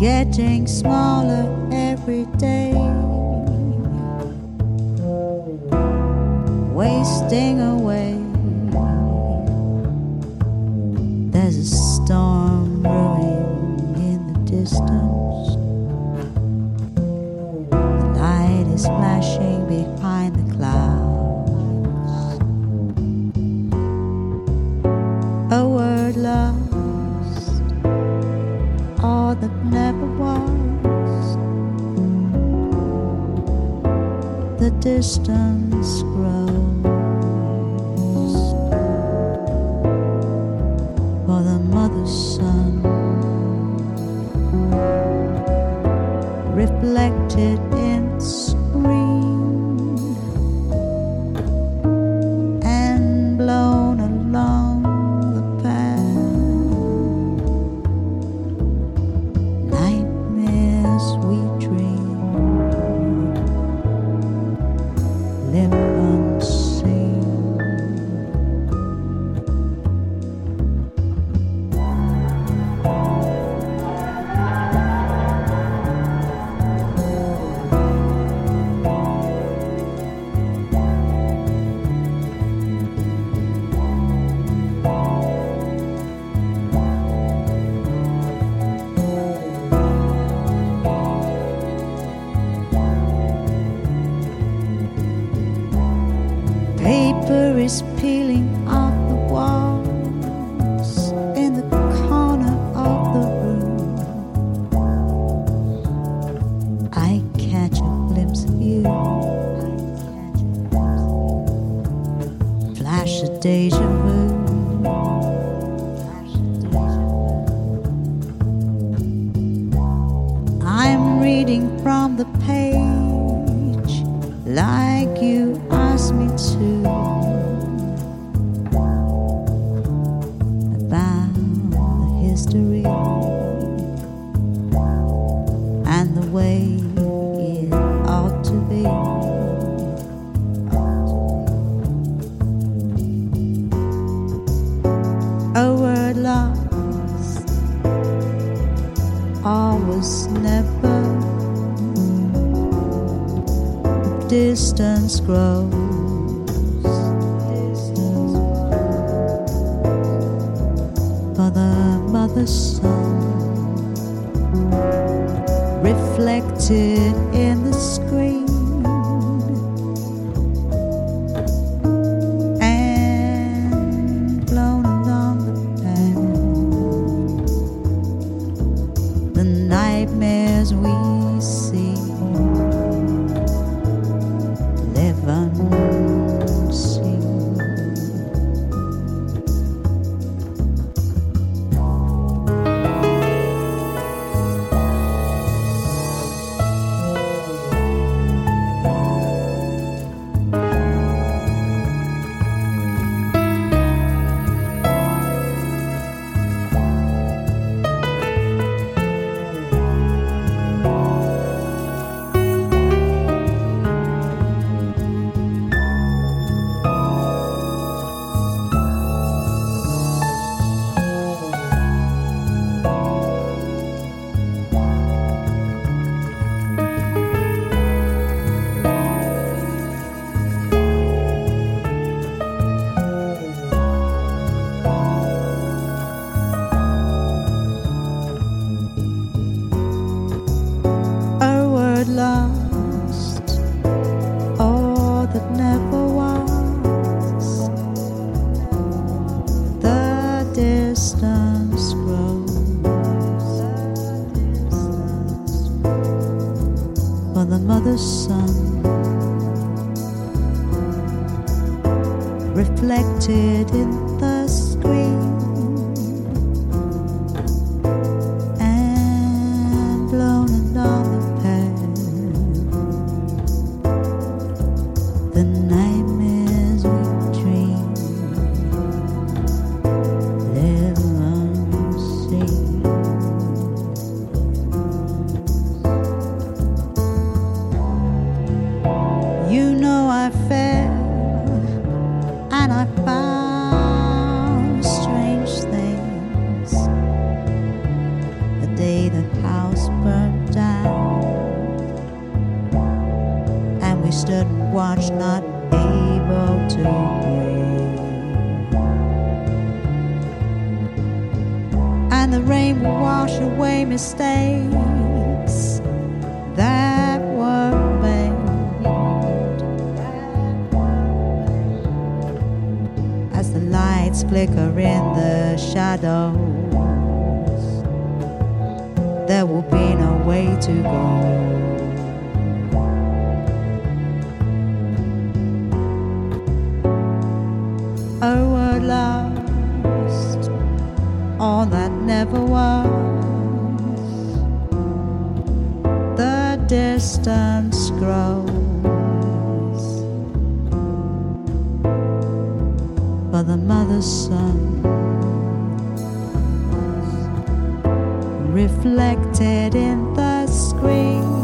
Getting smaller every day. Wasting away. There's a storm brewing in the distance. The light is flashing behind the clouds. Distance reading from the page like you asked me to about the history and the way it ought to be. A word lost, always never distance grows. For the mother's son reflected in the screen lost, all that never was. The distance grows for the mother's son, reflected in the And the rain will wash away mistakes that were made. As the lights flicker in the shadows, there will be no way to go. Never was. The distance grows, but the mother's son reflected in the screen.